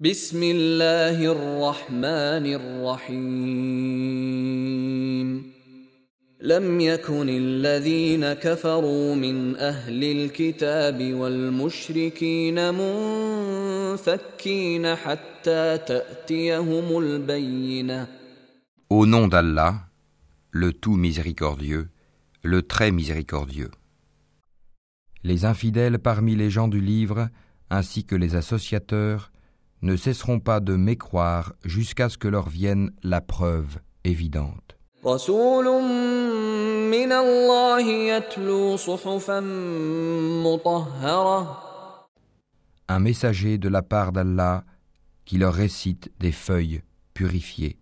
بسم الله الرحمن الرحيم لم يكن الذين كفروا من أهل الكتاب والمشركين منفكين حتى تأتيهم البينة Au nom d'Allah, le tout miséricordieux, le très miséricordieux. Les infidèles parmi les gens du livre, ainsi que les associateurs, ne cesseront pas de mécroire jusqu'à ce que leur vienne la preuve évidente. Un messager de la part d'Allah qui leur récite des feuilles purifiées.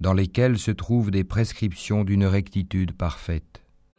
Dans lesquelles se trouvent des prescriptions d'une rectitude parfaite.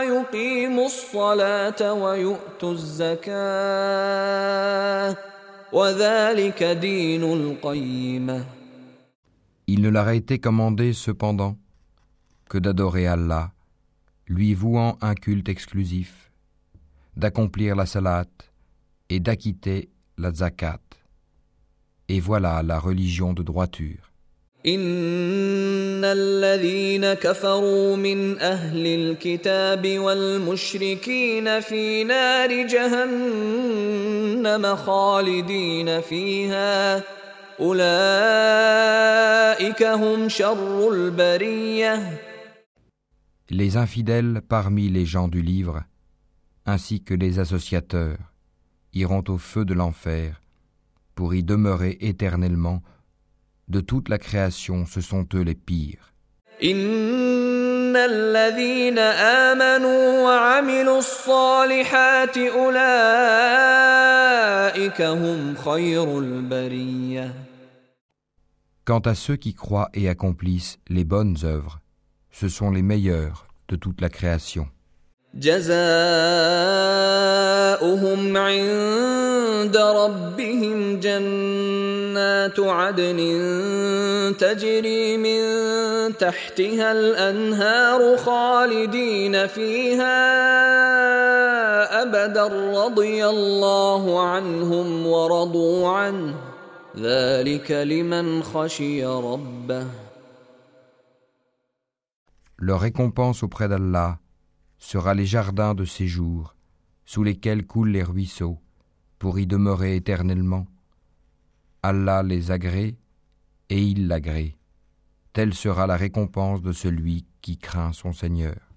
ويقيموا الصلاة ويؤتوا الزكاة وذلك دين القيمة Il ne leur a été commandé cependant que d'adorer Allah, lui vouant un culte exclusif, d'accomplir la salat et d'acquitter la zakat. Et voilà la religion de droiture. إن الذين كفروا من أهل الكتاب والمشركين في نار جهنم خالدين فيها أولئك هم شر البرية Les infidèles parmi les gens du livre, ainsi que les associateurs, iront au feu de l'enfer pour y demeurer éternellement. De toute la création, ce sont eux les pires. إن الذين آمنوا وعملوا الصالحات أولئك هم خير البرية Quant à ceux qui croient et accomplissent les bonnes œuvres, ce sont les meilleurs de toute la création. جزاؤهم عند ربهم جنات عدن تجري من تحتها الانهار خالدين فيها ابدا رضي الله عنهم ورضوا عنه ذلك لمن خشي ربه Leur récompense auprès d'Allah sera les jardins de séjour, sous lesquels coulent les ruisseaux, pour y demeurer éternellement. Allah les agrée et il l'agrée. Telle sera la récompense de celui qui craint son Seigneur.